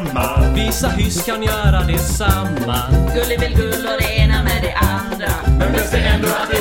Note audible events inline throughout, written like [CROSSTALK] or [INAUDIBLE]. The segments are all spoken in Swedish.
mamma. Vissa hus kan göra detsamma. Gullibilgull och det ena med det andra. Men plötsligt ändå att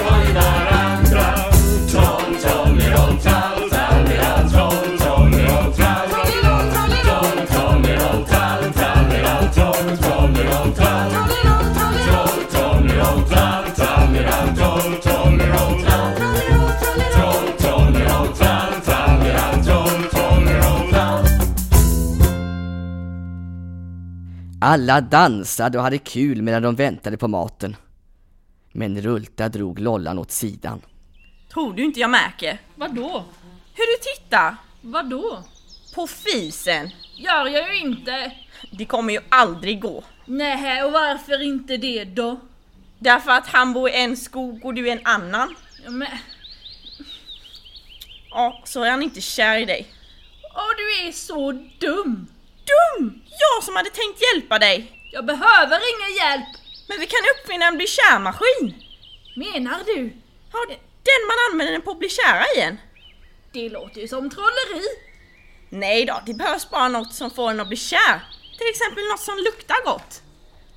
Alla dansade och hade kul medan de väntade på maten. Men Rulta drog lollan åt sidan. Tror du inte jag märker? Vadå? Hur du tittar? Vadå? På fisen. Gör jag ju inte. Det kommer ju aldrig gå. Nej, och varför inte det då? Därför att han bor i en skog och du i en annan. Ja, men, Ja, så är han inte kär i dig. åh, du är så dum! Dum! Jag som hade tänkt hjälpa dig. Jag behöver ingen hjälp! Men vi kan uppfinna en bli kär-maskin. Menar du? Ja, den man använder på att bli kära igen. Det låter ju som trolleri. Nej då, det behövs bara något som får en att bli kär. Till exempel något som luktar gott.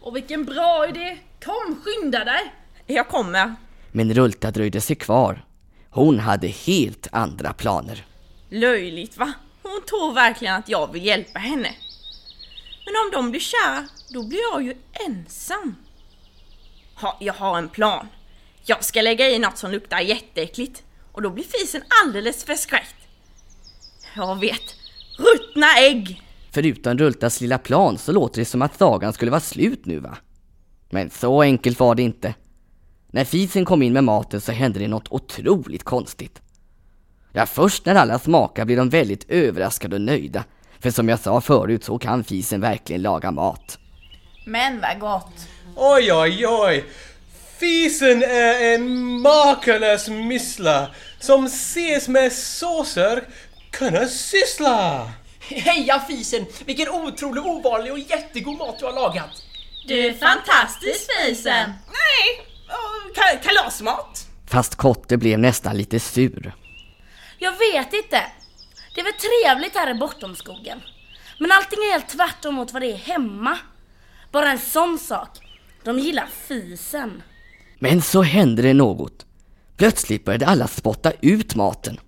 Och vilken bra idé! Kom, skynda dig! Jag kommer. Men Rulta dröjde sig kvar. Hon hade helt andra planer. Löjligt va? Hon tror verkligen att jag vill hjälpa henne. Men om de blir kära, då blir jag ju ensam. Ha, jag har en plan. Jag ska lägga i något som luktar jätteäckligt och då blir fisen alldeles förskräckt. Jag vet. Ruttna ägg! Förutom Rultas lilla plan så låter det som att sagan skulle vara slut nu va? Men så enkelt var det inte. När fisen kom in med maten så hände det något otroligt konstigt. Ja, först när alla smakar blev de väldigt överraskade och nöjda. För som jag sa förut så kan fisen verkligen laga mat. Men vad gott! Oj, oj, oj! Fisen är en makalös missla som ses med såser kunna syssla! Heja fisen! Vilken otroligt ovanlig och jättegod mat du har lagat! Du är fantastisk fisen! Nej, ka- kalasmat! Fast Kotte blev nästan lite sur. Jag vet inte. Det är väl trevligt här i Bortomskogen. Men allting är helt tvärtom mot vad det är hemma. Bara en sån sak. De gillar fisen. Men så hände det något. Plötsligt började alla spotta ut maten.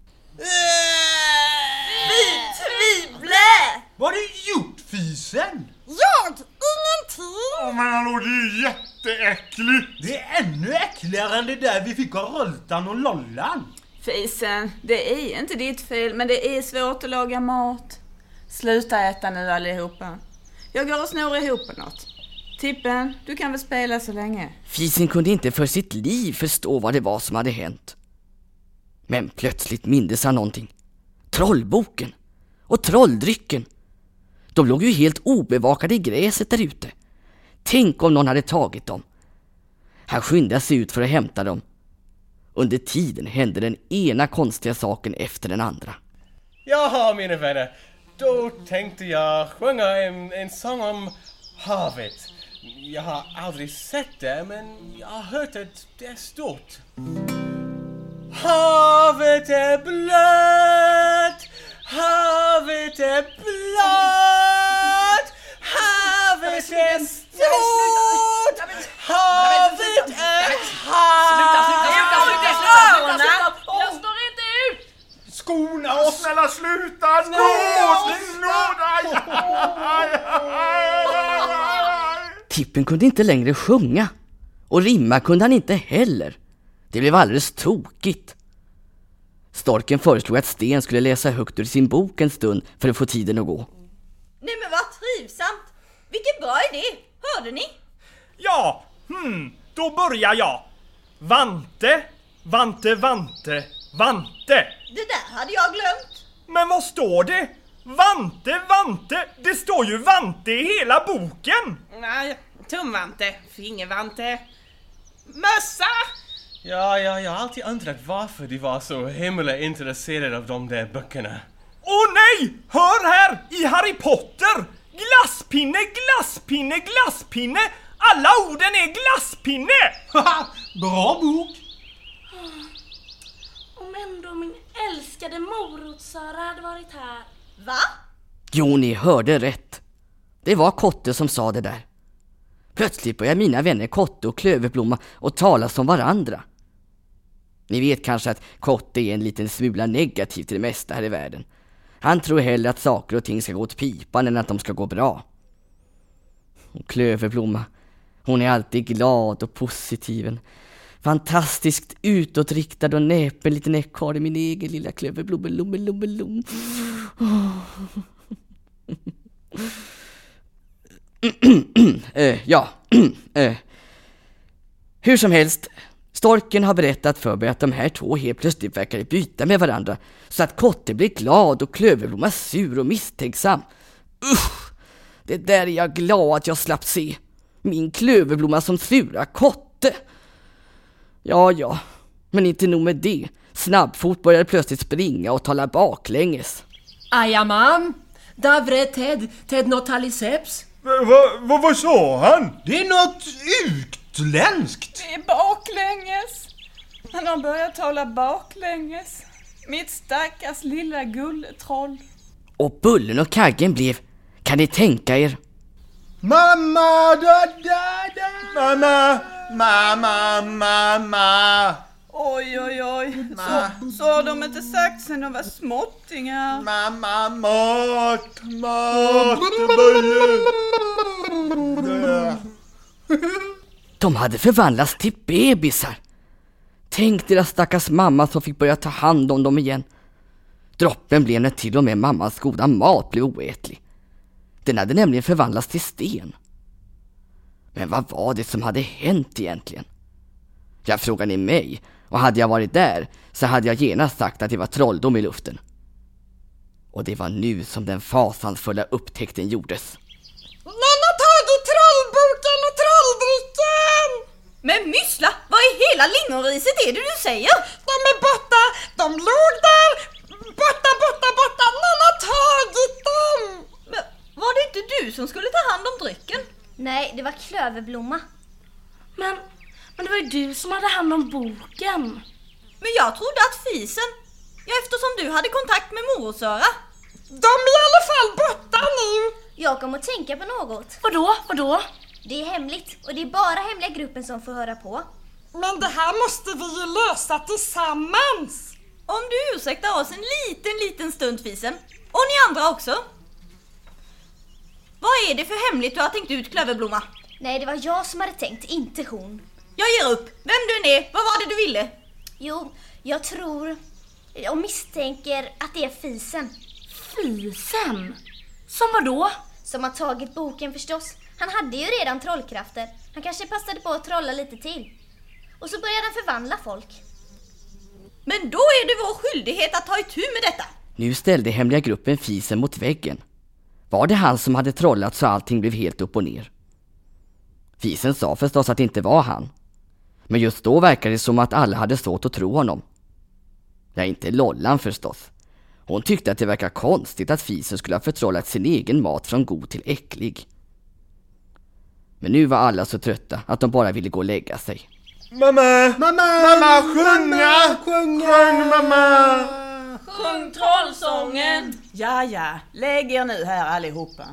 Tvivle! Vad har du gjort fisen? Jag? Ingenting! Ja men hallå det är ju jätteäckligt! Det är ännu äckligare än det där vi fick av Rultan och Lollan. Fisen, det är inte ditt fel, men det är svårt att laga mat. Sluta äta nu allihopa. Jag går och snor ihop något. Tippen, du kan väl spela så länge? Fisen kunde inte för sitt liv förstå vad det var som hade hänt. Men plötsligt mindes han någonting. Trollboken! Och trolldrycken! De låg ju helt obevakade i gräset där ute. Tänk om någon hade tagit dem. Han skyndade sig ut för att hämta dem. Under tiden hände den ena konstiga saken efter den andra. Jaha mina vänner, då tänkte jag sjunga en, en sång om havet. Jag har aldrig sett det men jag har hört att det är stort. Havet är blött, havet är blött, havet är stort, havet är havet. Jag står inte ut! Skona Snälla sluta! Nå! Tippen kunde inte längre sjunga. Och rimma kunde han inte heller. Det blev alldeles tokigt. Storken föreslog att Sten skulle läsa högt ur sin bok en stund för att få tiden att gå. Nej men vad trivsamt! Vilken bra idé! Hörde ni? Ja, hmm, då börjar jag. Vante, vante, vante, vante. Det där hade jag glömt. Men vad står det? Vante, vante, det står ju vante i hela boken! Nej, tumvante, fingervante, mössa! Ja, ja, jag har alltid undrat varför de var så himla intresserade av de där böckerna. Åh nej! Hör här! I Harry Potter! Glasspinne, glasspinne, glasspinne! Alla orden är glasspinne! [LAUGHS] Bra bok! Om ändå min älskade morotsöra hade varit här. Va? Jo, ni hörde rätt. Det var Kotte som sa det där. Plötsligt börjar mina vänner Kotte och Klöverblomma och tala som varandra. Ni vet kanske att Kotte är en liten smula negativ till det mesta här i världen. Han tror hellre att saker och ting ska gå åt pipan än att de ska gå bra. Och Klöverblomma, hon är alltid glad och positiv. Fantastiskt utåtriktad och näpen liten ekorre, min egen lilla klöverblommelommelommelom. [CLEARS THROAT] Eh, ja, [CLEARS THROAT] eh. hur som helst, storken har berättat för mig att de här två helt plötsligt verkade byta med varandra så att Kotte blir glad och Klöverblomma sur och misstänksam. Usch! Det där är jag glad att jag slapp se. Min Klöverblomma som sura Kotte. Ja, ja, men inte nog med det. Snabbfot började plötsligt springa och tala baklänges. Jajamän! Davre Ted, Ted Notaliceps. Vad va, vad sa han? Det är något utländskt. Det är baklänges. Han har börjat tala baklänges. Mitt stackars lilla gulletroll. Och Bullen och Kaggen blev, kan ni tänka er, Mamma, da, da, da. Mamma, mamma, mamma. Oj, oj, oj. Så, så har de inte sagt sen de var småttingar. Mamma, mat, mat, de hade förvandlats till bebisar. Tänk deras stackars mamma som fick börja ta hand om dem igen. Droppen blev när till och med mammas goda mat blev oätlig. Den hade nämligen förvandlats till sten. Men vad var det som hade hänt egentligen? Jag frågar ni mig, och hade jag varit där så hade jag genast sagt att det var trolldom i luften. Och det var nu som den fasansfulla upptäckten gjordes. Någon har tagit trollboken och trolldrycken! Men Myssla, vad i hela lingonriset är det du säger? De är borta, de låg där, borta, borta, borta, någon har tagit dem! Men var det inte du som skulle ta hand om drycken? Nej, det var Klöverblomma. Men, men det var ju du som hade hand om boken. Men jag trodde att fisen, ja eftersom du hade kontakt med morotsöra. De är i alla fall borta nu! Jag kom att tänka på något. Vadå, vadå? Det är hemligt och det är bara hemliga gruppen som får höra på. Men det här måste vi ju lösa tillsammans! Om du ursäktar oss en liten, liten stund fisen. Och ni andra också. Vad är det för hemligt du har tänkt ut Klöverblomma? Nej, det var jag som hade tänkt, inte hon. Jag ger upp. Vem du än är, vad var det du ville? Jo, jag tror och misstänker att det är fisen. Fisen? Som vadå? Som har tagit boken förstås. Han hade ju redan trollkrafter. Han kanske passade på att trolla lite till. Och så började han förvandla folk. Men då är det vår skyldighet att ta itu med detta. Nu ställde hemliga gruppen fisen mot väggen. Var det han som hade trollat så allting blev helt upp och ner? Fisen sa förstås att det inte var han. Men just då verkade det som att alla hade svårt att tro honom. Ja, inte Lollan förstås. Hon tyckte att det verkar konstigt att fisen skulle ha förtrollat sin egen mat från god till äcklig. Men nu var alla så trötta att de bara ville gå och lägga sig. Mamma, mamma, mamma, sjunga, sjunga, sjung mamma. Sjung trollsången! Ja, ja, lägg er nu här allihopa.